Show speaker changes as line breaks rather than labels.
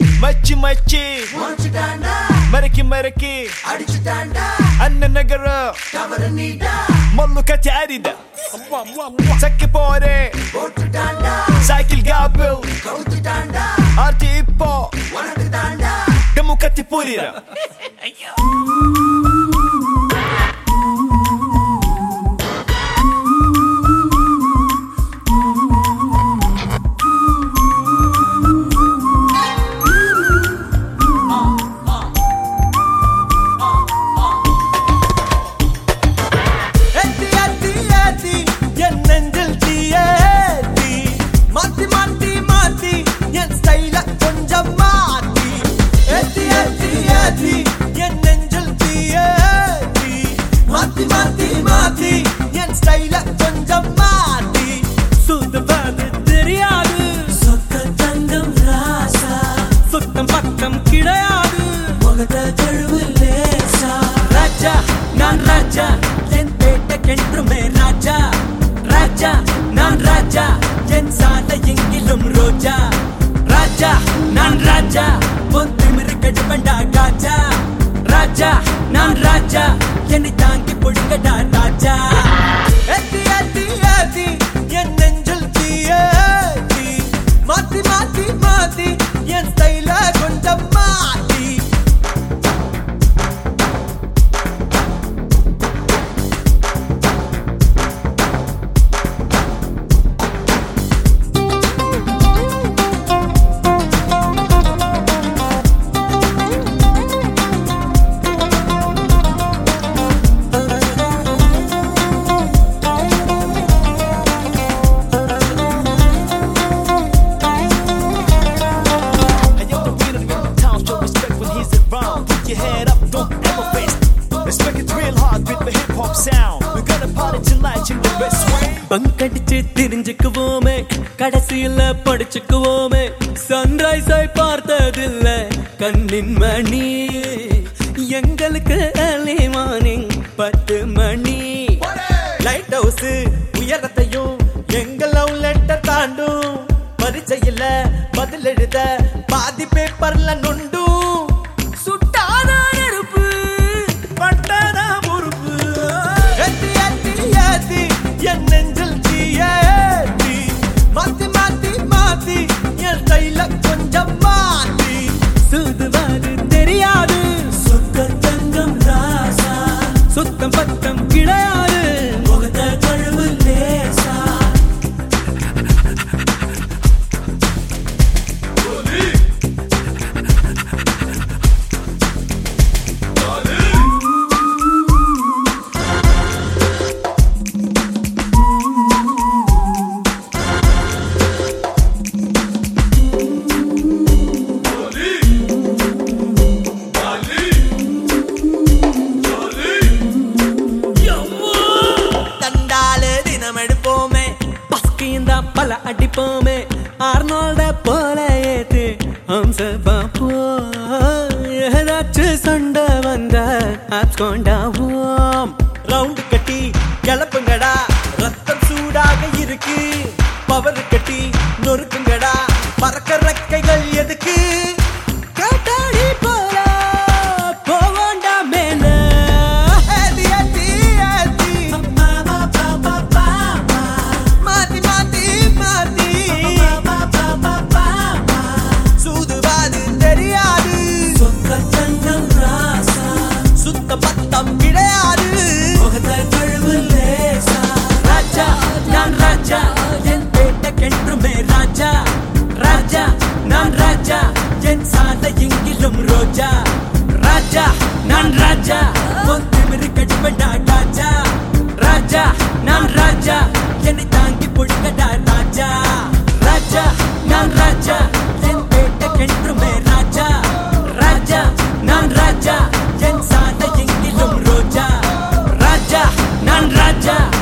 மச்சி மச்சி.
முடிச்சுட்டாண்டா
மறக்கி மறக்கி.
அடிச்சுட்டாண்டா.
அண்ணன் நகர.
தவறு நீடா
மல்லு கச்சி அரித. சக்கி போரே
போட்டுட்டாண்டா.
சைக்கிள் காப்பில்
கவுத்துட்டாண்டா.
ஆர்டி இப்போ.
உனக்கு தாண்டா
டெமு கத்தி
புரியா நான் ராஜா என் பேட்டைக்கென்றுமே ராஜா. ராஜா நான் ராஜா என் சாலை எங்கிலும்
பங்க்
அடிச்சு தெரிஞ்சுக்குவோமே கடைசியில படிச்சுக்குவோமே. சன்ரைஸை பார்த்ததில்ல கண்ணின் மணி எங்களுக்கு அலே மார்னிங் பத்து மணி. லைட் ஹவுஸ் உயரத்தையும் எங்கள் லவ் லெட்டர் தாண்டும். பரிச்சையில பதில் எழுத பாதி பேப்பர்ல நொண்டு அடிப்போமே ஆர்னால்ட போல ஏத்து ஹம்ச பாப்போ. ஏதாச்சும் சண்டை வந்த ஆட்கொண்டாவோம் ரவுண்டு கட்டி கிளப்புங்கடா. ரத்தம் சூடாக இருக்கு. 자